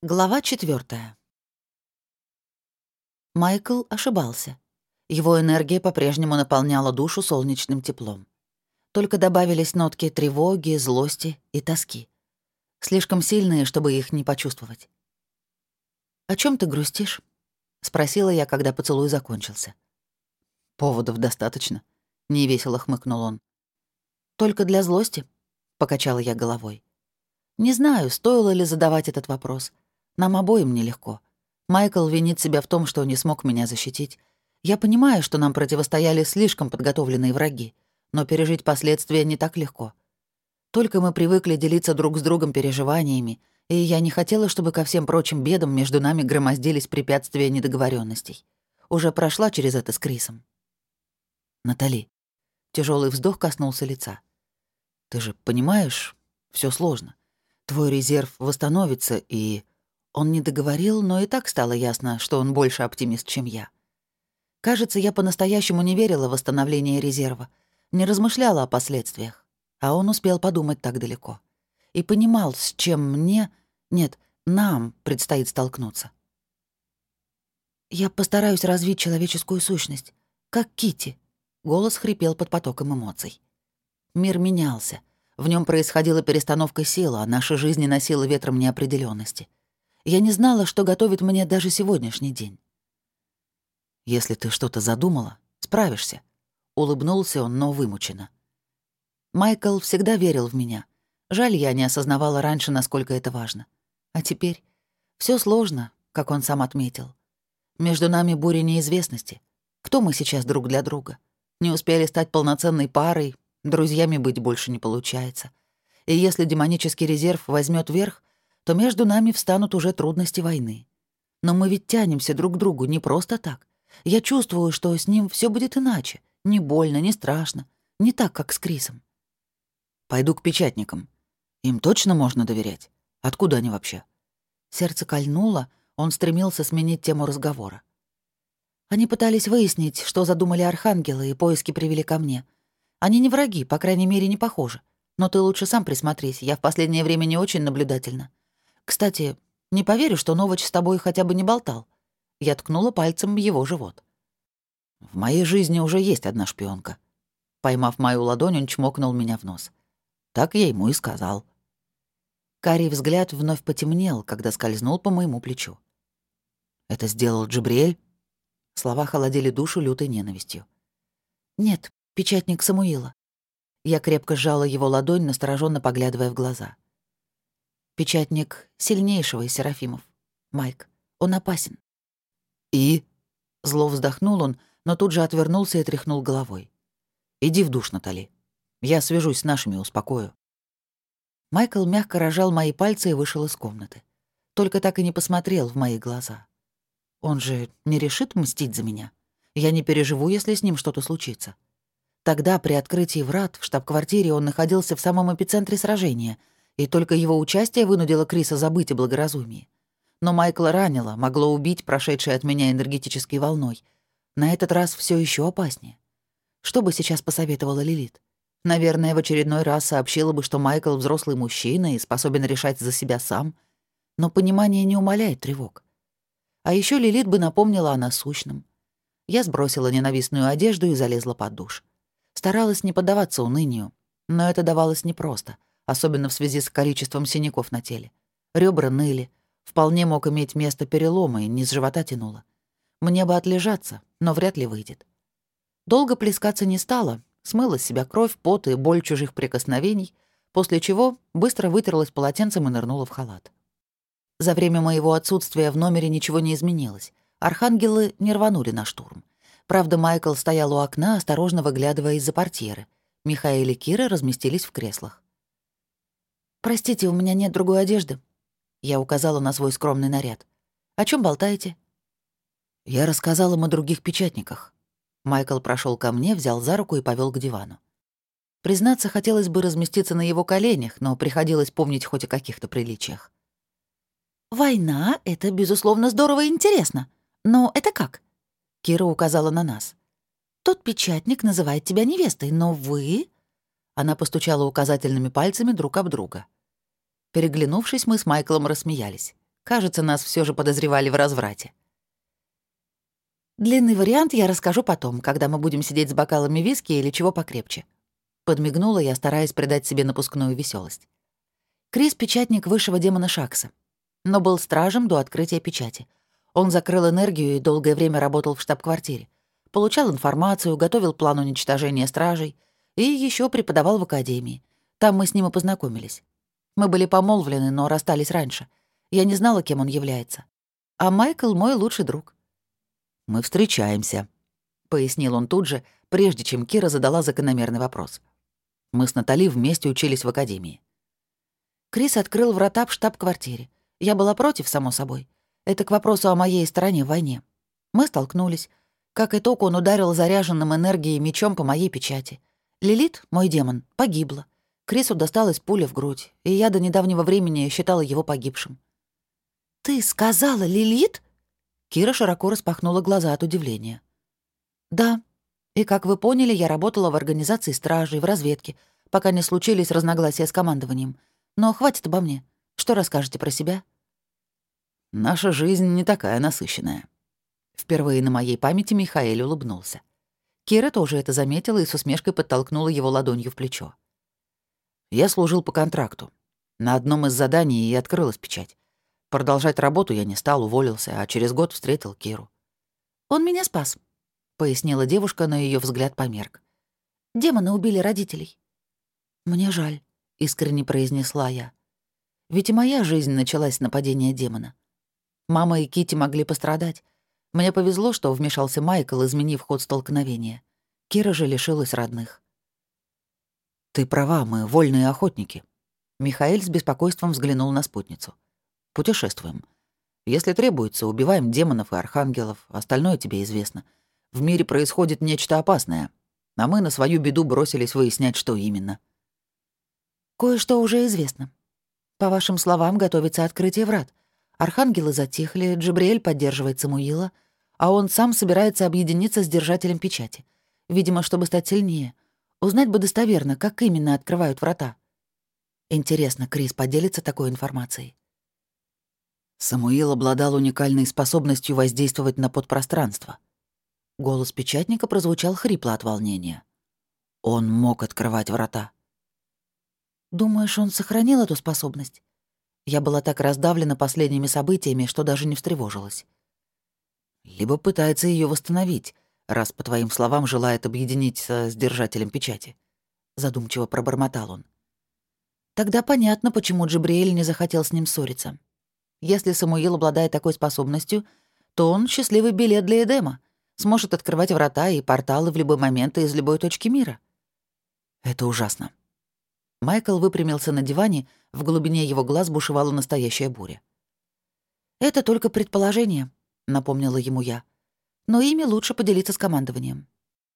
Глава четвертая. Майкл ошибался. Его энергия по-прежнему наполняла душу солнечным теплом. Только добавились нотки тревоги, злости и тоски. Слишком сильные, чтобы их не почувствовать. «О чем ты грустишь?» — спросила я, когда поцелуй закончился. «Поводов достаточно», — невесело хмыкнул он. «Только для злости?» — покачала я головой. «Не знаю, стоило ли задавать этот вопрос. Нам обоим нелегко. Майкл винит себя в том, что не смог меня защитить. Я понимаю, что нам противостояли слишком подготовленные враги, но пережить последствия не так легко. Только мы привыкли делиться друг с другом переживаниями, и я не хотела, чтобы ко всем прочим бедам между нами громоздились препятствия недоговоренностей. Уже прошла через это с Крисом. Натали. Тяжелый вздох коснулся лица. Ты же понимаешь, все сложно. Твой резерв восстановится, и он не договорил, но и так стало ясно, что он больше оптимист, чем я. Кажется, я по-настоящему не верила в восстановление резерва, не размышляла о последствиях, а он успел подумать так далеко. И понимал, с чем мне, нет, нам предстоит столкнуться. «Я постараюсь развить человеческую сущность, как Кити. голос хрипел под потоком эмоций. Мир менялся. В нем происходила перестановка сил, а наша жизнь носила ветром неопределенности. Я не знала, что готовит мне даже сегодняшний день. «Если ты что-то задумала, справишься», — улыбнулся он, но вымученно. Майкл всегда верил в меня. Жаль, я не осознавала раньше, насколько это важно. А теперь все сложно, как он сам отметил. Между нами буря неизвестности. Кто мы сейчас друг для друга? Не успели стать полноценной парой, друзьями быть больше не получается. И если демонический резерв возьмет верх, то между нами встанут уже трудности войны. Но мы ведь тянемся друг к другу не просто так. Я чувствую, что с ним все будет иначе. Не больно, не страшно. Не так, как с Крисом. Пойду к печатникам. Им точно можно доверять? Откуда они вообще? Сердце кольнуло, он стремился сменить тему разговора. Они пытались выяснить, что задумали архангелы, и поиски привели ко мне. Они не враги, по крайней мере, не похожи. Но ты лучше сам присмотрись, я в последнее время не очень наблюдательна. Кстати, не поверю, что Новоч с тобой хотя бы не болтал. Я ткнула пальцем его живот. В моей жизни уже есть одна шпионка. Поймав мою ладонь, он чмокнул меня в нос. Так я ему и сказал. Карий взгляд вновь потемнел, когда скользнул по моему плечу. «Это сделал Джибриэль?» Слова холодили душу лютой ненавистью. «Нет, печатник Самуила». Я крепко сжала его ладонь, настороженно поглядывая в глаза. Печатник сильнейшего из Серафимов. Майк. Он опасен. И? Зло вздохнул он, но тут же отвернулся и тряхнул головой. Иди в душ, Натали. Я свяжусь с нашими, успокою. Майкл мягко рожал мои пальцы и вышел из комнаты. Только так и не посмотрел в мои глаза. Он же не решит мстить за меня. Я не переживу, если с ним что-то случится. Тогда при открытии врат в штаб-квартире он находился в самом эпицентре сражения — и только его участие вынудило Криса забыть о благоразумии. Но Майкла ранило, могло убить прошедшей от меня энергетической волной. На этот раз все еще опаснее. Что бы сейчас посоветовала Лилит? Наверное, в очередной раз сообщила бы, что Майкл взрослый мужчина и способен решать за себя сам. Но понимание не умаляет тревог. А еще Лилит бы напомнила о насущном. Я сбросила ненавистную одежду и залезла под душ. Старалась не поддаваться унынию, но это давалось непросто — особенно в связи с количеством синяков на теле. Ребра ныли, вполне мог иметь место перелома и низ живота тянуло. Мне бы отлежаться, но вряд ли выйдет. Долго плескаться не стало, смыла с себя кровь, пот и боль чужих прикосновений, после чего быстро вытерлась полотенцем и нырнула в халат. За время моего отсутствия в номере ничего не изменилось. Архангелы не рванули на штурм. Правда, Майкл стоял у окна, осторожно выглядывая из-за портьеры. Михаил и Кира разместились в креслах. «Простите, у меня нет другой одежды». Я указала на свой скромный наряд. «О чем болтаете?» Я рассказал им о других печатниках. Майкл прошел ко мне, взял за руку и повел к дивану. Признаться, хотелось бы разместиться на его коленях, но приходилось помнить хоть о каких-то приличиях. «Война — это, безусловно, здорово и интересно. Но это как?» Кира указала на нас. «Тот печатник называет тебя невестой, но вы...» Она постучала указательными пальцами друг об друга. Переглянувшись, мы с Майклом рассмеялись. Кажется, нас все же подозревали в разврате. Длинный вариант я расскажу потом, когда мы будем сидеть с бокалами виски или чего покрепче. Подмигнула я, стараясь придать себе напускную веселость. Крис — печатник высшего демона Шакса, но был стражем до открытия печати. Он закрыл энергию и долгое время работал в штаб-квартире. Получал информацию, готовил план уничтожения стражей и еще преподавал в академии. Там мы с ним и познакомились. Мы были помолвлены, но расстались раньше. Я не знала, кем он является. А Майкл — мой лучший друг. «Мы встречаемся», — пояснил он тут же, прежде чем Кира задала закономерный вопрос. «Мы с Натали вместе учились в академии». Крис открыл врата в штаб-квартире. Я была против, само собой. Это к вопросу о моей стороне в войне. Мы столкнулись. Как итог, он ударил заряженным энергией мечом по моей печати. Лилит, мой демон, погибла. Крису досталась пуля в грудь, и я до недавнего времени считала его погибшим. «Ты сказала Лилит?» Кира широко распахнула глаза от удивления. «Да. И, как вы поняли, я работала в организации стражей, в разведке, пока не случились разногласия с командованием. Но хватит обо мне. Что расскажете про себя?» «Наша жизнь не такая насыщенная». Впервые на моей памяти Михаэль улыбнулся. Кира тоже это заметила и с усмешкой подтолкнула его ладонью в плечо. «Я служил по контракту. На одном из заданий и открылась печать. Продолжать работу я не стал, уволился, а через год встретил Киру. «Он меня спас», — пояснила девушка, но ее взгляд померк. «Демоны убили родителей». «Мне жаль», — искренне произнесла я. «Ведь и моя жизнь началась с нападения демона. Мама и Кити могли пострадать. Мне повезло, что вмешался Майкл, изменив ход столкновения. Кира же лишилась родных». «Ты права, мы вольные охотники». Михаил с беспокойством взглянул на спутницу. Путешествуем. Если требуется, убиваем демонов и архангелов, остальное тебе известно. В мире происходит нечто опасное, а мы на свою беду бросились выяснять, что именно. Кое-что уже известно. По вашим словам, готовится открытие врат. Архангелы затихли, Джабриэль поддерживает Самуила, а он сам собирается объединиться с держателем печати. Видимо, чтобы стать сильнее. Узнать бы достоверно, как именно открывают врата. Интересно, Крис поделится такой информацией. Самуил обладал уникальной способностью воздействовать на подпространство. Голос печатника прозвучал хрипло от волнения. Он мог открывать врата. «Думаешь, он сохранил эту способность?» Я была так раздавлена последними событиями, что даже не встревожилась. Либо пытается ее восстановить, раз, по твоим словам, желает объединиться с держателем печати. Задумчиво пробормотал он. Тогда понятно, почему Джибриэль не захотел с ним ссориться. Если Самуил обладает такой способностью, то он счастливый билет для Эдема, сможет открывать врата и порталы в любой момент и из любой точки мира. Это ужасно. Майкл выпрямился на диване, в глубине его глаз бушевала настоящая буря. «Это только предположение», — напомнила ему я. «Но ими лучше поделиться с командованием.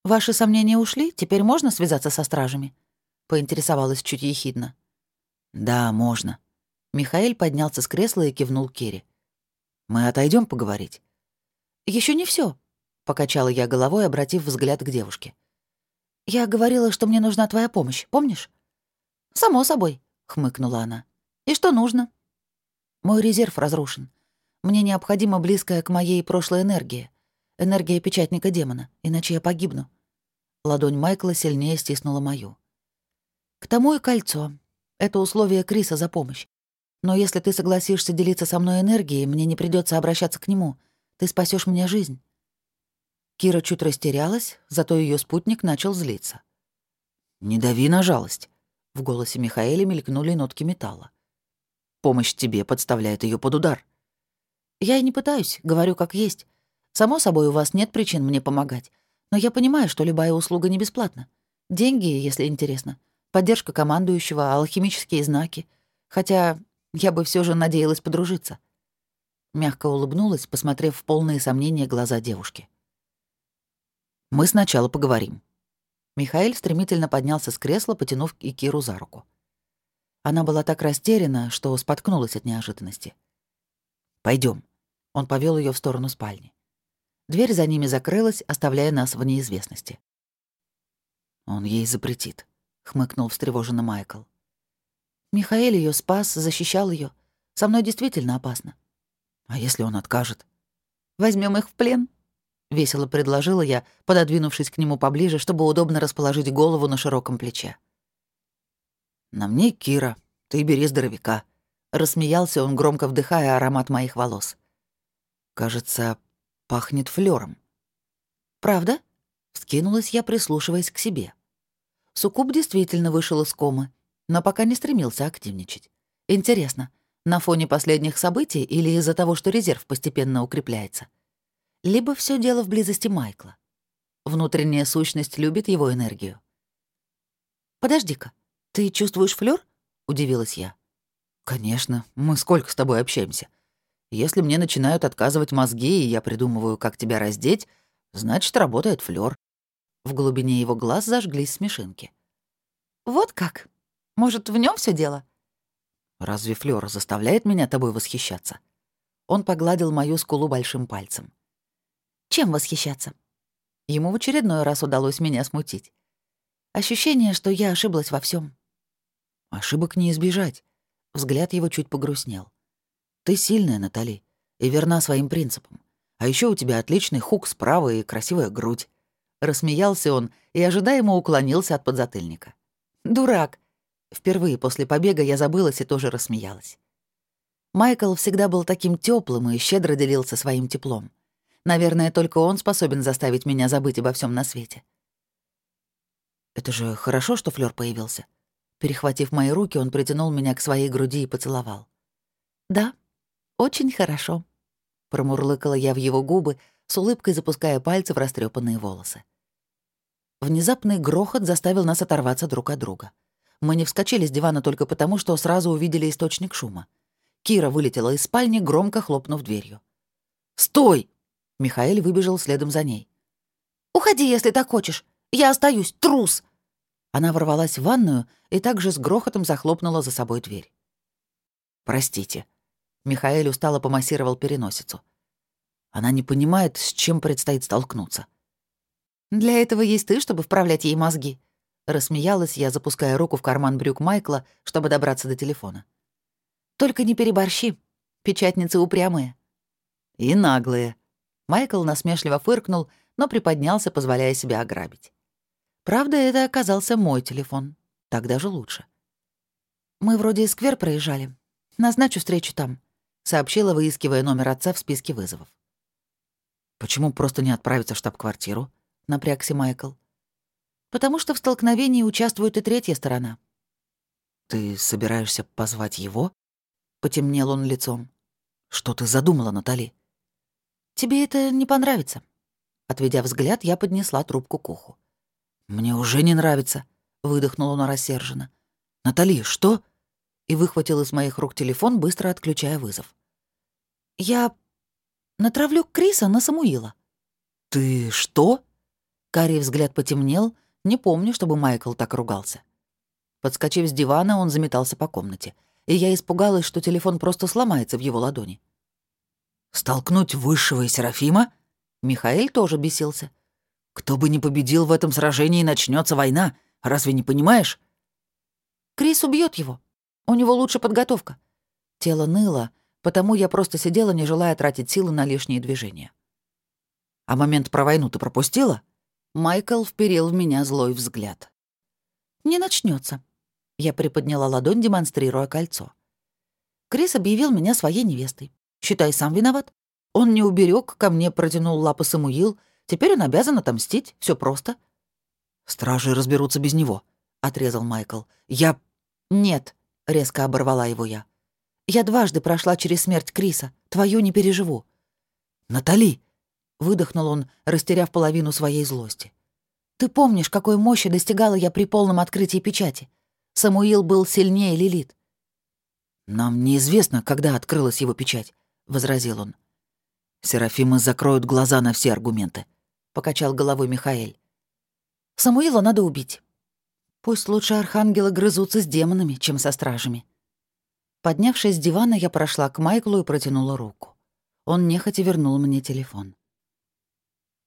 Ваши сомнения ушли, теперь можно связаться со стражами?» — поинтересовалась чуть ехидно. «Да, можно», Михаил поднялся с кресла и кивнул Керри. «Мы отойдем поговорить?» Еще не все, покачала я головой, обратив взгляд к девушке. «Я говорила, что мне нужна твоя помощь, помнишь?» «Само собой», — хмыкнула она. «И что нужно?» «Мой резерв разрушен. Мне необходима близкая к моей прошлой энергия. Энергия печатника демона, иначе я погибну». Ладонь Майкла сильнее стиснула мою. «К тому и кольцо. Это условие Криса за помощь. Но если ты согласишься делиться со мной энергией, мне не придется обращаться к нему. Ты спасешь мне жизнь». Кира чуть растерялась, зато ее спутник начал злиться. «Не дави на жалость», — в голосе Михаэля мелькнули нотки металла. «Помощь тебе подставляет ее под удар». «Я и не пытаюсь, говорю как есть. Само собой, у вас нет причин мне помогать. Но я понимаю, что любая услуга не бесплатна. Деньги, если интересно. Поддержка командующего, алхимические знаки. Хотя я бы все же надеялась подружиться. Мягко улыбнулась, посмотрев в полные сомнения глаза девушки. «Мы сначала поговорим». Михаил стремительно поднялся с кресла, потянув и Киру за руку. Она была так растеряна, что споткнулась от неожиданности. Пойдем. Он повел ее в сторону спальни. Дверь за ними закрылась, оставляя нас в неизвестности. «Он ей запретит», — хмыкнул встревоженно Майкл. Михаил ее спас, защищал ее. Со мной действительно опасно. А если он откажет? Возьмем их в плен?» — весело предложила я, пододвинувшись к нему поближе, чтобы удобно расположить голову на широком плече. «На мне Кира, ты бери здоровяка», — рассмеялся он, громко вдыхая аромат моих волос. «Кажется, пахнет флером. «Правда?» — вскинулась я, прислушиваясь к себе. Суккуб действительно вышел из комы, но пока не стремился активничать. Интересно, на фоне последних событий или из-за того, что резерв постепенно укрепляется? Либо все дело в близости Майкла. Внутренняя сущность любит его энергию. «Подожди-ка, ты чувствуешь флёр?» — удивилась я. «Конечно, мы сколько с тобой общаемся. Если мне начинают отказывать мозги, и я придумываю, как тебя раздеть, значит, работает флёр». В глубине его глаз зажглись смешинки. «Вот как? Может, в нем все дело?» «Разве Флёр заставляет меня тобой восхищаться?» Он погладил мою скулу большим пальцем. «Чем восхищаться?» Ему в очередной раз удалось меня смутить. Ощущение, что я ошиблась во всем. Ошибок не избежать. Взгляд его чуть погрустнел. Ты сильная, Натали, и верна своим принципам. А еще у тебя отличный хук справа и красивая грудь. Рассмеялся он и ожидаемо уклонился от подзатыльника. «Дурак. Впервые после побега я забылась и тоже рассмеялась. Майкл всегда был таким теплым и щедро делился своим теплом. Наверное, только он способен заставить меня забыть обо всем на свете. Это же хорошо, что Флёр появился. Перехватив мои руки, он притянул меня к своей груди и поцеловал. «Да, очень хорошо», — промурлыкала я в его губы, с улыбкой запуская пальцы в растрепанные волосы. Внезапный грохот заставил нас оторваться друг от друга. Мы не вскочили с дивана только потому, что сразу увидели источник шума. Кира вылетела из спальни, громко хлопнув дверью. «Стой!» Михаил выбежал следом за ней. «Уходи, если так хочешь. Я остаюсь, трус!» Она ворвалась в ванную и также с грохотом захлопнула за собой дверь. «Простите». Михаил устало помассировал переносицу. Она не понимает, с чем предстоит столкнуться. «Для этого есть ты, чтобы вправлять ей мозги», Рассмеялась я, запуская руку в карман брюк Майкла, чтобы добраться до телефона. «Только не переборщи. Печатницы упрямые». «И наглые». Майкл насмешливо фыркнул, но приподнялся, позволяя себя ограбить. Правда, это оказался мой телефон. Так даже лучше. «Мы вроде сквер проезжали. Назначу встречу там», — сообщила, выискивая номер отца в списке вызовов. «Почему просто не отправиться в штаб-квартиру?» — напрягся Майкл потому что в столкновении участвует и третья сторона. «Ты собираешься позвать его?» — потемнел он лицом. «Что ты задумала, Натали?» «Тебе это не понравится». Отведя взгляд, я поднесла трубку к уху. «Мне уже не нравится», — выдохнул он рассерженно. «Натали, что?» И выхватил из моих рук телефон, быстро отключая вызов. «Я натравлю Криса на Самуила». «Ты что?» Карий взгляд потемнел, не помню, чтобы Майкл так ругался. Подскочив с дивана, он заметался по комнате, и я испугалась, что телефон просто сломается в его ладони. «Столкнуть высшего и Серафима?» Михаил тоже бесился. «Кто бы ни победил в этом сражении, начнется война. Разве не понимаешь?» «Крис убьет его. У него лучше подготовка». Тело ныло, потому я просто сидела, не желая тратить силы на лишние движения. «А момент про войну ты пропустила?» Майкл вперил в меня злой взгляд. «Не начнется. Я приподняла ладонь, демонстрируя кольцо. Крис объявил меня своей невестой. Считай, сам виноват. Он не уберег, ко мне протянул лапы Самуил. Теперь он обязан отомстить. Все просто. «Стражи разберутся без него», — отрезал Майкл. «Я...» «Нет», — резко оборвала его я. «Я дважды прошла через смерть Криса. Твою не переживу». «Натали!» выдохнул он, растеряв половину своей злости. «Ты помнишь, какой мощи достигала я при полном открытии печати? Самуил был сильнее Лилит». «Нам неизвестно, когда открылась его печать», — возразил он. «Серафимы закроют глаза на все аргументы», — покачал головой Михаэль. «Самуила надо убить. Пусть лучше архангелы грызутся с демонами, чем со стражами». Поднявшись с дивана, я прошла к Майклу и протянула руку. Он нехотя вернул мне телефон.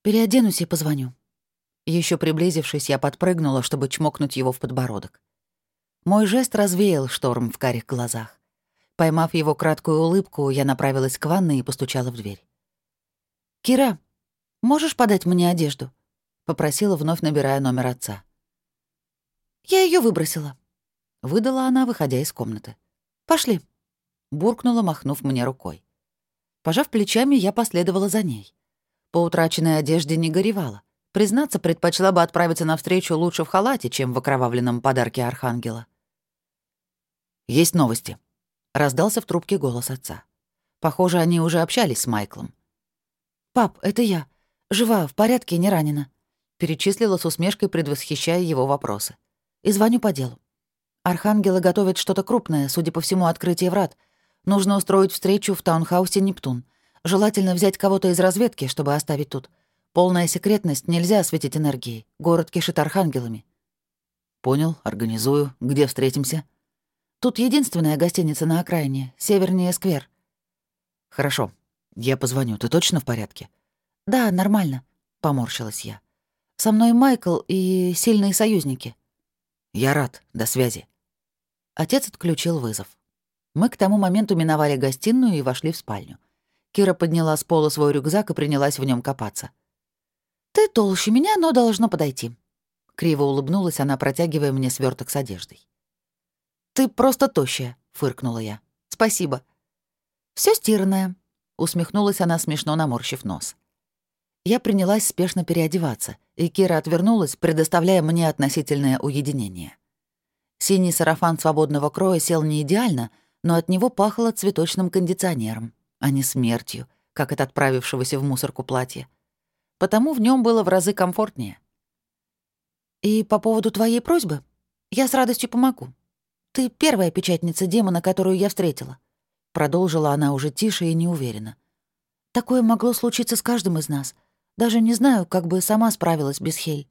Переоденусь и позвоню». Еще приблизившись, я подпрыгнула, чтобы чмокнуть его в подбородок. Мой жест развеял шторм в карих глазах. Поймав его краткую улыбку, я направилась к ванной и постучала в дверь. «Кира, можешь подать мне одежду?» — попросила, вновь набирая номер отца. «Я ее выбросила», — выдала она, выходя из комнаты. «Пошли», — буркнула, махнув мне рукой. Пожав плечами, я последовала за ней. По утраченной одежде не горевала. Признаться, предпочла бы отправиться навстречу лучше в халате, чем в окровавленном подарке Архангела. «Есть новости», — раздался в трубке голос отца. Похоже, они уже общались с Майклом. «Пап, это я. Жива, в порядке, не ранена», — перечислила с усмешкой, предвосхищая его вопросы. «И звоню по делу. Архангелы готовят что-то крупное, судя по всему, открытие врат. Нужно устроить встречу в таунхаусе «Нептун». Желательно взять кого-то из разведки, чтобы оставить тут. Полная секретность, нельзя осветить энергией. Город кишит архангелами. Понял, организую. Где встретимся? Тут единственная гостиница на окраине, севернее сквер. Хорошо. Я позвоню. Ты точно в порядке? Да, нормально, поморщилась я. Со мной Майкл и сильные союзники. Я рад. До связи. Отец отключил вызов. Мы к тому моменту миновали гостиную и вошли в спальню. Кира подняла с пола свой рюкзак и принялась в нем копаться. «Ты толще меня, но должно подойти». Криво улыбнулась она, протягивая мне сверток с одеждой. «Ты просто тощая», — фыркнула я. «Спасибо». Все стиранное», — усмехнулась она, смешно наморщив нос. Я принялась спешно переодеваться, и Кира отвернулась, предоставляя мне относительное уединение. Синий сарафан свободного кроя сел не идеально, но от него пахло цветочным кондиционером, а не смертью, как от отправившегося в мусорку платья. Потому в нем было в разы комфортнее. «И по поводу твоей просьбы я с радостью помогу. Ты первая печатница демона, которую я встретила», — продолжила она уже тише и неуверенно. «Такое могло случиться с каждым из нас. Даже не знаю, как бы сама справилась без Хель».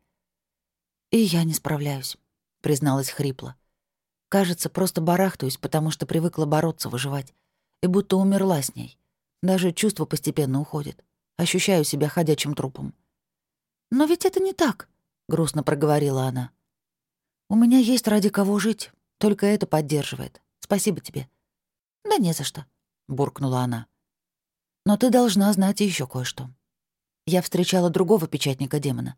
«И я не справляюсь», — призналась хрипло. «Кажется, просто барахтаюсь, потому что привыкла бороться, выживать. И будто умерла с ней. Даже чувство постепенно уходит. Ощущаю себя ходячим трупом». «Но ведь это не так», — грустно проговорила она. «У меня есть ради кого жить, только это поддерживает. Спасибо тебе». «Да не за что», — буркнула она. «Но ты должна знать еще кое-что. Я встречала другого печатника демона.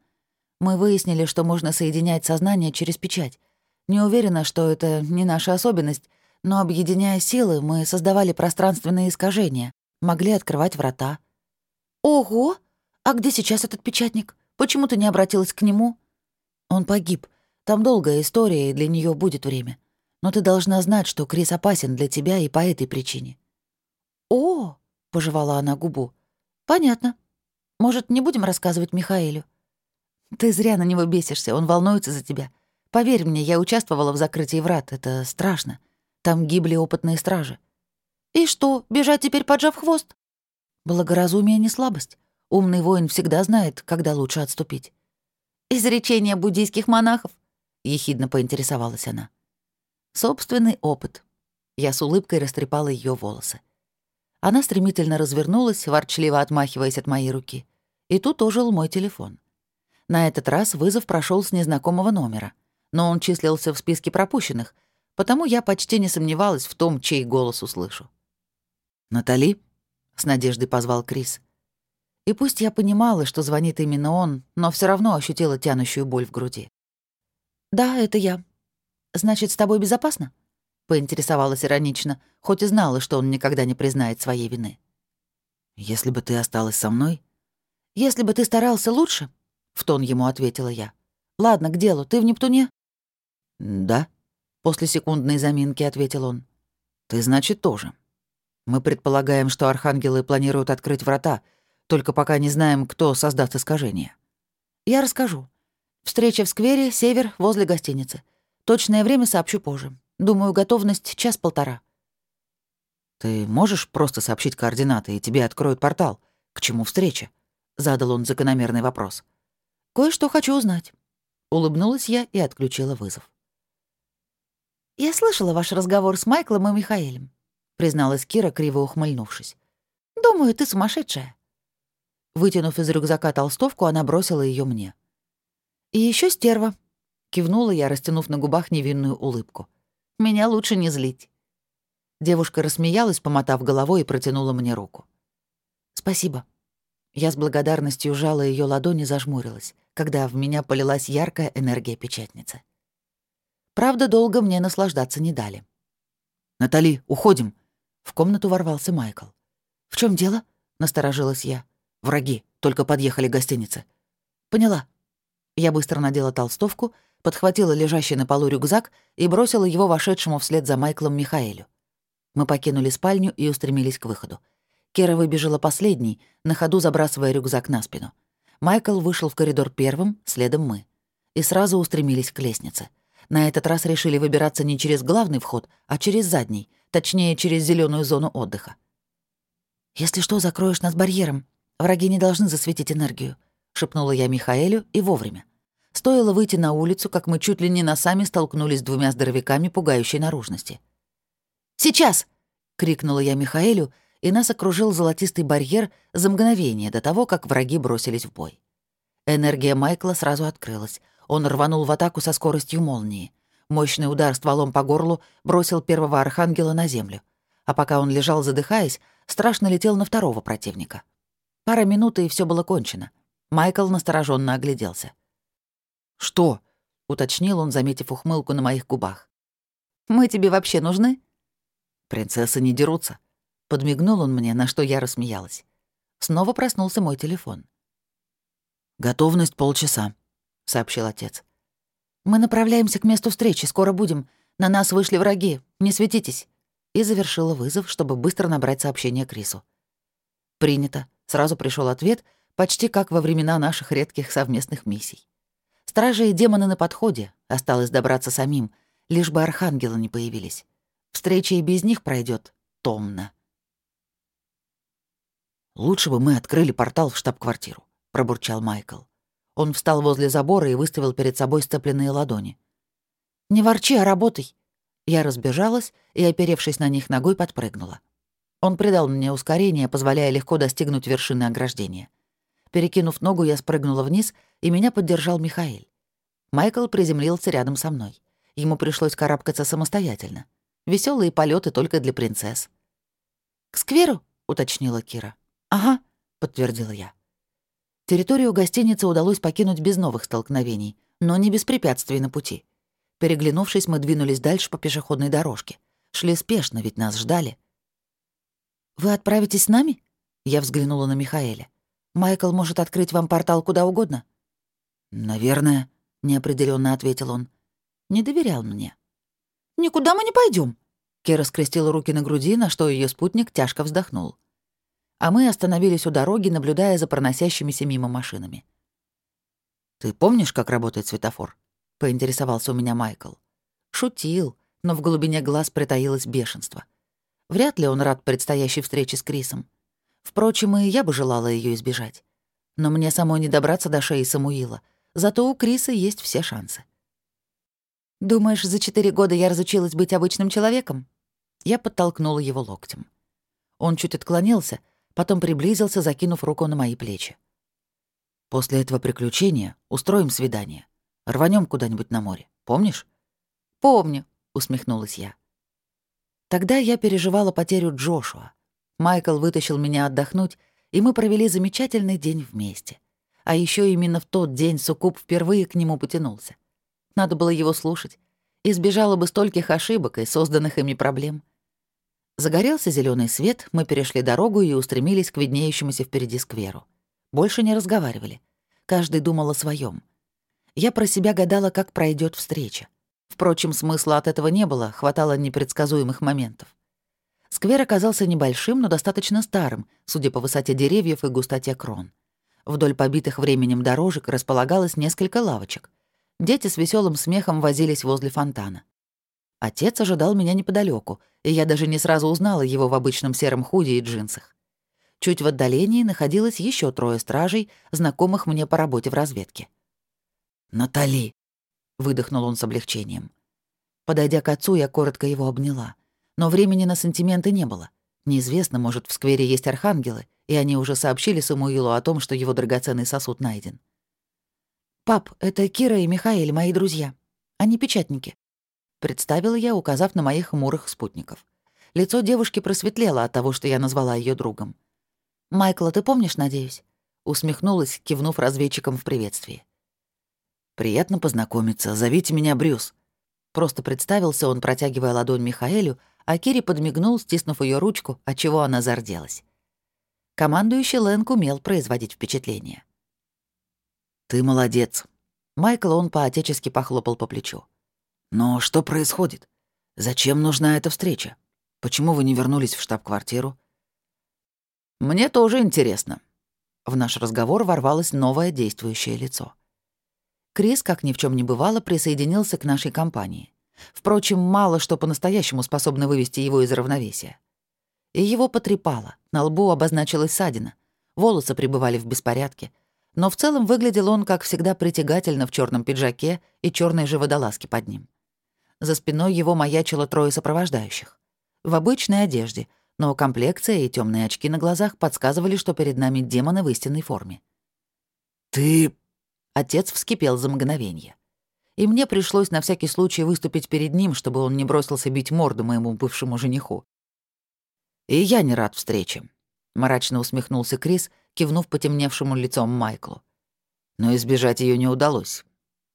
Мы выяснили, что можно соединять сознание через печать. Не уверена, что это не наша особенность, но, объединяя силы, мы создавали пространственные искажения, могли открывать врата. «Ого! А где сейчас этот печатник? Почему ты не обратилась к нему?» «Он погиб. Там долгая история, и для нее будет время. Но ты должна знать, что Крис опасен для тебя и по этой причине». «О!» — пожевала она губу. «Понятно. Может, не будем рассказывать Михаэлю?» «Ты зря на него бесишься, он волнуется за тебя. Поверь мне, я участвовала в закрытии врат, это страшно. Там гибли опытные стражи». «И что, бежать теперь, поджав хвост?» «Благоразумие не слабость. Умный воин всегда знает, когда лучше отступить». «Изречение буддийских монахов?» — ехидно поинтересовалась она. «Собственный опыт». Я с улыбкой растрепала ее волосы. Она стремительно развернулась, ворчливо отмахиваясь от моей руки. И тут ожил мой телефон. На этот раз вызов прошел с незнакомого номера, но он числился в списке пропущенных, потому я почти не сомневалась в том, чей голос услышу. «Натали?» — с надеждой позвал Крис. И пусть я понимала, что звонит именно он, но все равно ощутила тянущую боль в груди. «Да, это я. Значит, с тобой безопасно?» поинтересовалась иронично, хоть и знала, что он никогда не признает своей вины. «Если бы ты осталась со мной...» «Если бы ты старался лучше», — в тон ему ответила я. «Ладно, к делу. Ты в Нептуне?» «Да», — после секундной заминки ответил он. «Ты, значит, тоже. Мы предполагаем, что архангелы планируют открыть врата, только пока не знаем, кто создаст искажение». «Я расскажу. Встреча в сквере, север, возле гостиницы. Точное время сообщу позже. Думаю, готовность час-полтора». «Ты можешь просто сообщить координаты, и тебе откроют портал? К чему встреча?» — задал он закономерный вопрос. «Кое-что хочу узнать». Улыбнулась я и отключила вызов. «Я слышала ваш разговор с Майклом и Михаэлем», — призналась Кира, криво ухмыльнувшись. «Думаю, ты сумасшедшая». Вытянув из рюкзака толстовку, она бросила ее мне. «И еще стерва», — кивнула я, растянув на губах невинную улыбку. Меня лучше не злить». Девушка рассмеялась, помотав головой, и протянула мне руку. «Спасибо». Я с благодарностью сжала ее ладони зажмурилась, когда в меня полилась яркая энергия печатницы. Правда, долго мне наслаждаться не дали. «Натали, уходим!» В комнату ворвался Майкл. «В чем дело?» — насторожилась я. «Враги, только подъехали к гостинице». «Поняла». Я быстро надела толстовку, подхватила лежащий на полу рюкзак и бросила его вошедшему вслед за Майклом Михаэлю. Мы покинули спальню и устремились к выходу. Кера выбежала последней, на ходу забрасывая рюкзак на спину. Майкл вышел в коридор первым, следом мы. И сразу устремились к лестнице. На этот раз решили выбираться не через главный вход, а через задний, точнее, через зеленую зону отдыха. «Если что, закроешь нас барьером. Враги не должны засветить энергию», — шепнула я Михаэлю и вовремя. Стоило выйти на улицу, как мы чуть ли не носами столкнулись с двумя здоровяками пугающей наружности. «Сейчас!» — крикнула я Михаэлю, и нас окружил золотистый барьер за мгновение до того, как враги бросились в бой. Энергия Майкла сразу открылась. Он рванул в атаку со скоростью молнии. Мощный удар стволом по горлу бросил первого архангела на землю. А пока он лежал, задыхаясь, страшно летел на второго противника. Пара минут, и все было кончено. Майкл настороженно огляделся. «Что?» — уточнил он, заметив ухмылку на моих губах. «Мы тебе вообще нужны?» «Принцессы не дерутся». Подмигнул он мне, на что я рассмеялась. Снова проснулся мой телефон. «Готовность полчаса», — сообщил отец. «Мы направляемся к месту встречи, скоро будем. На нас вышли враги, не светитесь». И завершила вызов, чтобы быстро набрать сообщение Крису. «Принято», — сразу пришел ответ, почти как во времена наших редких совместных миссий. Стражи и демоны на подходе, осталось добраться самим, лишь бы архангелы не появились. Встреча и без них пройдет томно. «Лучше бы мы открыли портал в штаб-квартиру», — пробурчал Майкл. Он встал возле забора и выставил перед собой сцепленные ладони. «Не ворчи, а работай!» Я разбежалась и, оперевшись на них ногой, подпрыгнула. Он придал мне ускорение, позволяя легко достигнуть вершины ограждения. Перекинув ногу, я спрыгнула вниз, и меня поддержал Михаил. Майкл приземлился рядом со мной. Ему пришлось карабкаться самостоятельно. Веселые полеты только для принцесс. «К скверу?» — уточнила Кира. «Ага», — подтвердила я. Территорию гостиницы удалось покинуть без новых столкновений, но не без препятствий на пути. Переглянувшись, мы двинулись дальше по пешеходной дорожке. Шли спешно, ведь нас ждали. «Вы отправитесь с нами?» Я взглянула на Михаэля. «Майкл может открыть вам портал куда угодно?» «Наверное», — неопределенно ответил он. Не доверял мне. «Никуда мы не пойдем. Кира скрестила руки на груди, на что ее спутник тяжко вздохнул. А мы остановились у дороги, наблюдая за проносящимися мимо машинами. «Ты помнишь, как работает светофор?» — поинтересовался у меня Майкл. Шутил, но в глубине глаз притаилось бешенство. Вряд ли он рад предстоящей встрече с Крисом. Впрочем, и я бы желала ее избежать. Но мне самой не добраться до шеи Самуила, зато у Криса есть все шансы. «Думаешь, за четыре года я разучилась быть обычным человеком?» Я подтолкнула его локтем. Он чуть отклонился, потом приблизился, закинув руку на мои плечи. «После этого приключения устроим свидание. Рванем куда-нибудь на море. Помнишь?» «Помню», — усмехнулась я. Тогда я переживала потерю Джошуа. Майкл вытащил меня отдохнуть, и мы провели замечательный день вместе. А еще именно в тот день Сукуб впервые к нему потянулся. Надо было его слушать. Избежала бы стольких ошибок и созданных ими проблем. Загорелся зеленый свет, мы перешли дорогу и устремились к виднеющемуся впереди скверу. Больше не разговаривали. Каждый думал о своем. Я про себя гадала, как пройдет встреча. Впрочем, смысла от этого не было, хватало непредсказуемых моментов. Сквер оказался небольшим, но достаточно старым, судя по высоте деревьев и густоте крон. Вдоль побитых временем дорожек располагалось несколько лавочек. Дети с веселым смехом возились возле фонтана. Отец ожидал меня неподалеку, и я даже не сразу узнала его в обычном сером худи и джинсах. Чуть в отдалении находилось еще трое стражей, знакомых мне по работе в разведке. «Натали!» — выдохнул он с облегчением. Подойдя к отцу, я коротко его обняла. Но времени на сантименты не было. Неизвестно, может, в сквере есть архангелы, и они уже сообщили Самуилу о том, что его драгоценный сосуд найден. «Пап, это Кира и Михаил, мои друзья. Они печатники», — представила я, указав на моих хмурых спутников. Лицо девушки просветлело от того, что я назвала ее другом. «Майкла, ты помнишь, надеюсь?» Усмехнулась, кивнув разведчикам в приветствии. «Приятно познакомиться. Зовите меня Брюс». Просто представился он, протягивая ладонь Михаэлю, а Кири подмигнул, стиснув ее ручку, отчего она зарделась. Командующий Лэнг умел производить впечатление. «Ты молодец». Майкл он по-отечески похлопал по плечу. «Но что происходит? Зачем нужна эта встреча? Почему вы не вернулись в штаб-квартиру?» «Мне тоже интересно». В наш разговор ворвалось новое действующее лицо. Крис, как ни в чем не бывало, присоединился к нашей компании. Впрочем, мало что по-настоящему способно вывести его из равновесия. И его потрепало, на лбу обозначилась ссадина, волосы пребывали в беспорядке, но в целом выглядел он, как всегда, притягательно в черном пиджаке и черной же водолазке под ним. За спиной его маячило трое сопровождающих. В обычной одежде, но комплекция и темные очки на глазах подсказывали, что перед нами демоны в истинной форме. «Ты...» Отец вскипел за мгновение. И мне пришлось на всякий случай выступить перед ним, чтобы он не бросился бить морду моему бывшему жениху. «И я не рад встрече», — мрачно усмехнулся Крис, кивнув потемневшему лицом Майклу. Но избежать ее не удалось.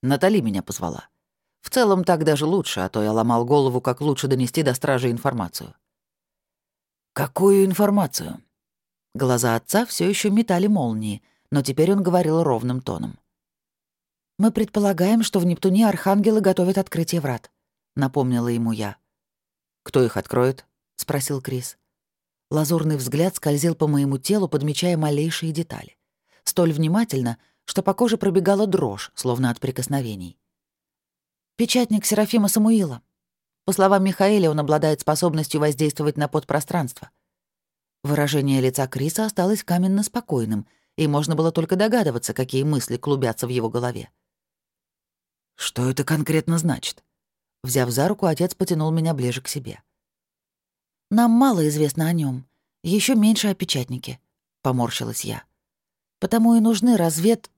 Натали меня позвала. В целом так даже лучше, а то я ломал голову, как лучше донести до стражи информацию. «Какую информацию?» Глаза отца все еще метали молнии, но теперь он говорил ровным тоном. «Мы предполагаем, что в Нептуне архангелы готовят открытие врат», — напомнила ему я. «Кто их откроет?» — спросил Крис. Лазурный взгляд скользил по моему телу, подмечая малейшие детали. Столь внимательно, что по коже пробегала дрожь, словно от прикосновений. «Печатник Серафима Самуила. По словам Михаэля, он обладает способностью воздействовать на подпространство». Выражение лица Криса осталось каменно спокойным, и можно было только догадываться, какие мысли клубятся в его голове. «Что это конкретно значит?» Взяв за руку, отец потянул меня ближе к себе. «Нам мало известно о нем, еще меньше о печатнике», — поморщилась я. «Потому и нужны развед...»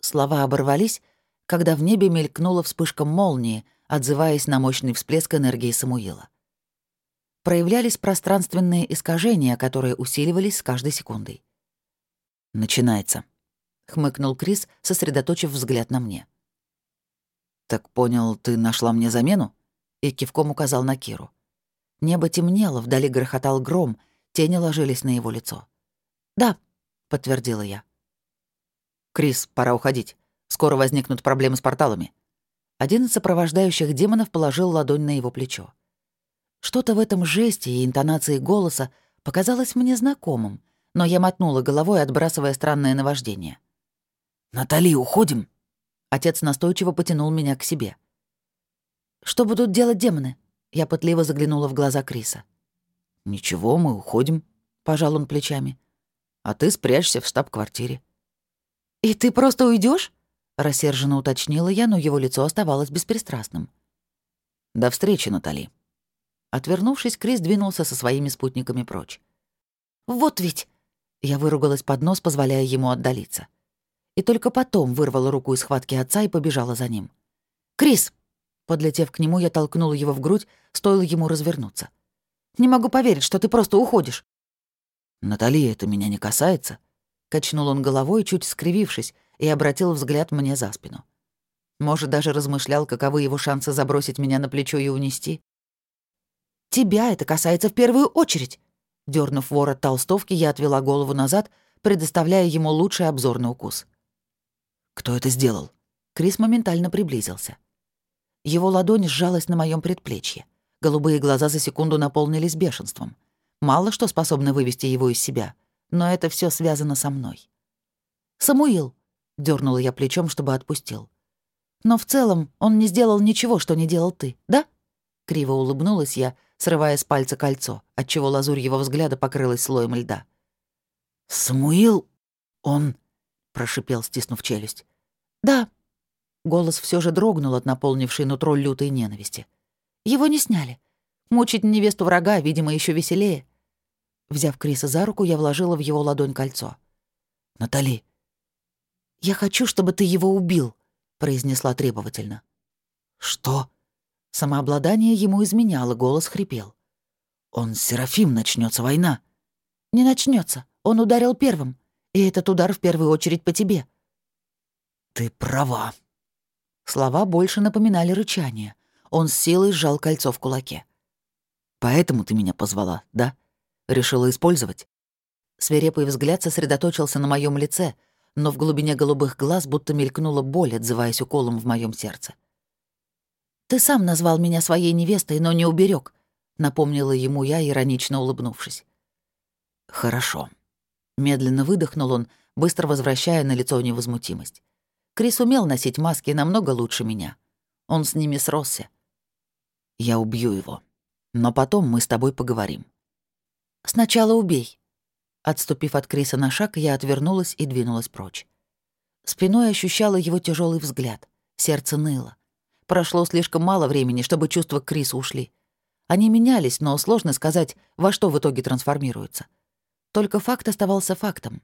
Слова оборвались, когда в небе мелькнула вспышка молнии, отзываясь на мощный всплеск энергии Самуила. Проявлялись пространственные искажения, которые усиливались с каждой секундой. «Начинается», — хмыкнул Крис, сосредоточив взгляд на мне. «Так понял, ты нашла мне замену?» И кивком указал на Киру. Небо темнело, вдали грохотал гром, тени ложились на его лицо. «Да», — подтвердила я. «Крис, пора уходить. Скоро возникнут проблемы с порталами». Один из сопровождающих демонов положил ладонь на его плечо. Что-то в этом жесте и интонации голоса показалось мне знакомым, но я мотнула головой, отбрасывая странное наваждение. «Натали, уходим!» Отец настойчиво потянул меня к себе. «Что будут делать демоны?» Я пытливо заглянула в глаза Криса. «Ничего, мы уходим», — пожал он плечами. «А ты спрячься в штаб-квартире». «И ты просто уйдешь? рассерженно уточнила я, но его лицо оставалось беспристрастным. «До встречи, Натали». Отвернувшись, Крис двинулся со своими спутниками прочь. «Вот ведь...» Я выругалась под нос, позволяя ему отдалиться и только потом вырвала руку из схватки отца и побежала за ним. «Крис!» Подлетев к нему, я толкнула его в грудь, стоило ему развернуться. «Не могу поверить, что ты просто уходишь». «Натали, это меня не касается», — качнул он головой, чуть скривившись, и обратил взгляд мне за спину. Может, даже размышлял, каковы его шансы забросить меня на плечо и унести. «Тебя это касается в первую очередь!» Дёрнув ворот толстовки, я отвела голову назад, предоставляя ему лучший обзорный укус. «Кто это сделал?» Крис моментально приблизился. Его ладонь сжалась на моем предплечье. Голубые глаза за секунду наполнились бешенством. Мало что способно вывести его из себя, но это все связано со мной. «Самуил!» — дернула я плечом, чтобы отпустил. «Но в целом он не сделал ничего, что не делал ты, да?» Криво улыбнулась я, срывая с пальца кольцо, отчего лазурь его взгляда покрылась слоем льда. «Самуил? Он...» прошипел, стиснув челюсть. «Да». Голос все же дрогнул от наполнившей нутро лютой ненависти. «Его не сняли. Мучить невесту врага, видимо, еще веселее». Взяв Криса за руку, я вложила в его ладонь кольцо. «Натали». «Я хочу, чтобы ты его убил», — произнесла требовательно. «Что?» Самообладание ему изменяло, голос хрипел. Он с Серафим начнется война. Не начнется. Он ударил первым. И этот удар в первую очередь по тебе. Ты права. Слова больше напоминали рычание. Он с силой сжал кольцо в кулаке. Поэтому ты меня позвала, да? Решила использовать? Свирепый взгляд сосредоточился на моем лице, но в глубине голубых глаз будто мелькнула боль, отзываясь уколом в моем сердце. «Ты сам назвал меня своей невестой, но не уберег, напомнила ему я, иронично улыбнувшись. «Хорошо». Медленно выдохнул он, быстро возвращая на лицо невозмутимость. Крис умел носить маски намного лучше меня. Он с ними сросся. «Я убью его. Но потом мы с тобой поговорим». «Сначала убей», Отступив от Криса на шаг, я отвернулась и двинулась прочь. Спиной ощущала его тяжелый взгляд. Сердце ныло. Прошло слишком мало времени, чтобы чувства Криса ушли. Они менялись, но сложно сказать, во что в итоге трансформируются. Только факт оставался фактом.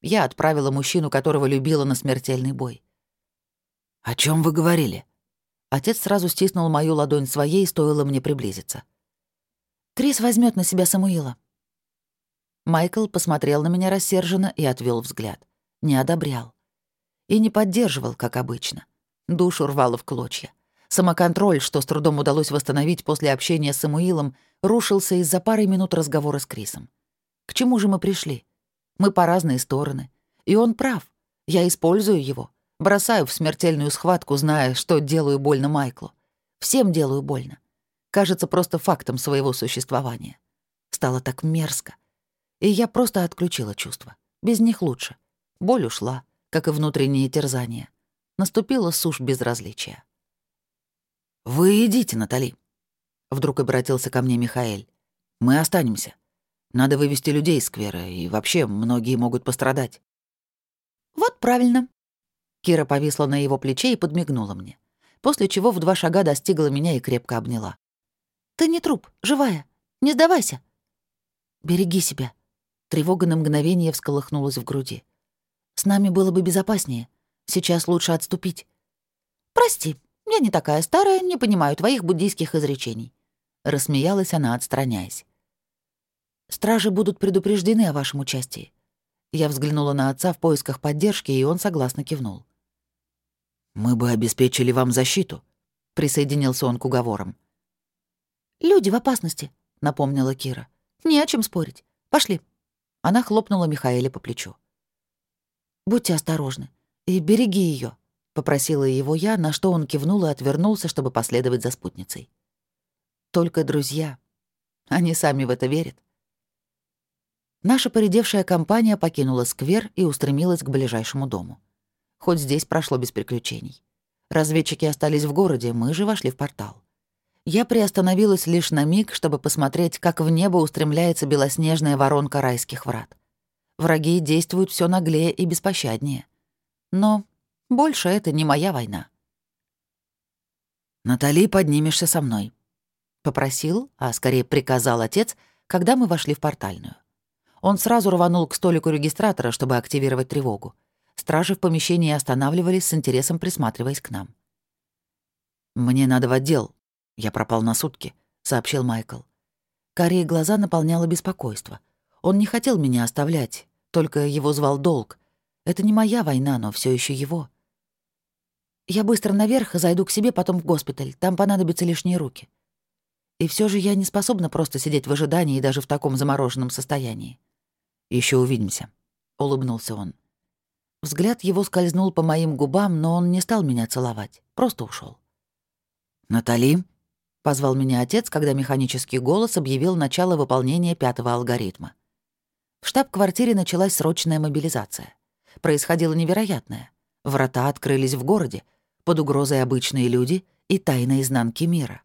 Я отправила мужчину, которого любила на смертельный бой. «О чем вы говорили?» Отец сразу стиснул мою ладонь своей, стоило мне приблизиться. «Крис возьмет на себя Самуила. Майкл посмотрел на меня рассерженно и отвел взгляд. Не одобрял. И не поддерживал, как обычно. Душу рвало в клочья. Самоконтроль, что с трудом удалось восстановить после общения с Самуилом, рушился из-за пары минут разговора с Крисом. К чему же мы пришли? Мы по разные стороны. И он прав. Я использую его. Бросаю в смертельную схватку, зная, что делаю больно Майклу. Всем делаю больно. Кажется просто фактом своего существования. Стало так мерзко. И я просто отключила чувства. Без них лучше. Боль ушла, как и внутренние терзания. Наступила сушь безразличия. «Вы идите, Натали», — вдруг обратился ко мне Михаэль. «Мы останемся. Надо вывести людей из сквера, и вообще многие могут пострадать». «Вот правильно». Кира повисла на его плече и подмигнула мне, после чего в два шага достигла меня и крепко обняла. «Ты не труп, живая. Не сдавайся. Береги себя», Тревога на мгновение всколыхнулась в груди. «С нами было бы безопаснее. Сейчас лучше отступить». «Прости, я не такая старая, не понимаю твоих буддийских изречений». Рассмеялась она, отстраняясь. «Стражи будут предупреждены о вашем участии». Я взглянула на отца в поисках поддержки, и он согласно кивнул. «Мы бы обеспечили вам защиту», — присоединился он к уговорам. «Люди в опасности», — напомнила Кира. «Не о чем спорить. Пошли». Она хлопнула Михаэля по плечу. «Будьте осторожны и береги ее, попросила его я, на что он кивнул и отвернулся, чтобы последовать за спутницей. «Только друзья. Они сами в это верят». Наша поредевшая компания покинула сквер и устремилась к ближайшему дому. Хоть здесь прошло без приключений. Разведчики остались в городе, мы же вошли в портал. Я приостановилась лишь на миг, чтобы посмотреть, как в небо устремляется белоснежная воронка райских врат. Враги действуют все наглее и беспощаднее. Но больше это не моя война. «Натали, поднимешься со мной», — попросил, а скорее приказал отец, когда мы вошли в портальную. Он сразу рванул к столику регистратора, чтобы активировать тревогу. Стражи в помещении останавливались с интересом, присматриваясь к нам. «Мне надо в отдел», «Я пропал на сутки», — сообщил Майкл. Карие глаза наполняло беспокойство. Он не хотел меня оставлять, только его звал долг. Это не моя война, но все еще его. Я быстро наверх и зайду к себе, потом в госпиталь. Там понадобятся лишние руки. И все же я не способна просто сидеть в ожидании даже в таком замороженном состоянии. Еще увидимся», — улыбнулся он. Взгляд его скользнул по моим губам, но он не стал меня целовать, просто ушел. «Натали?» Позвал меня отец, когда механический голос объявил начало выполнения пятого алгоритма. В штаб-квартире началась срочная мобилизация. Происходило невероятное. Врата открылись в городе, под угрозой обычные люди и тайны изнанки мира.